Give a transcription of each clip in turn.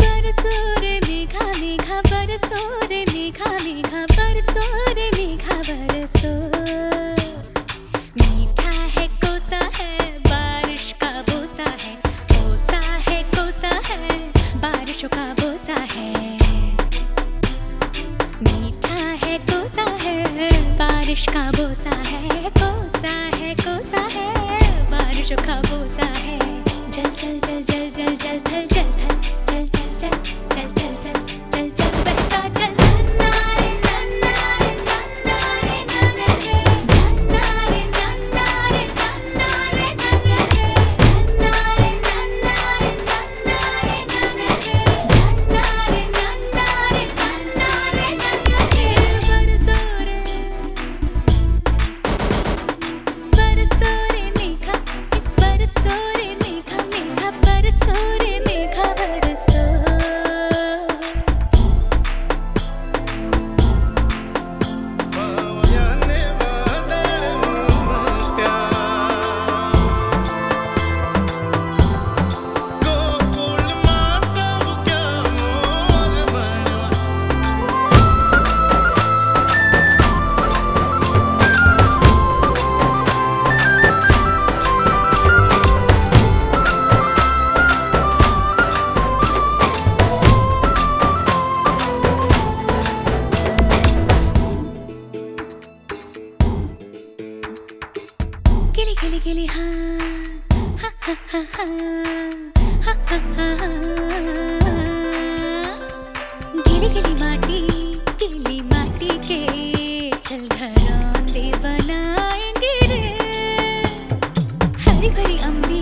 बरसो रे मेघा मेघा बरसो रे मेघा मेघा बरसो मीठा है कोसा है बारिश का बोसा है कोसा है कोसा है बारिशों का बोसा है मीठा है कोसा है बारिश का बोसा है कोसा है कोसा है बारिशों का बोसा है जल जल जल जल जल जल थल जल गिली गिली हाँ। गिली गिली माटी गिली माटी के चल घरौंदे बनाएँगे रे। हरी भरी अम्बी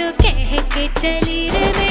जो कह के चली रे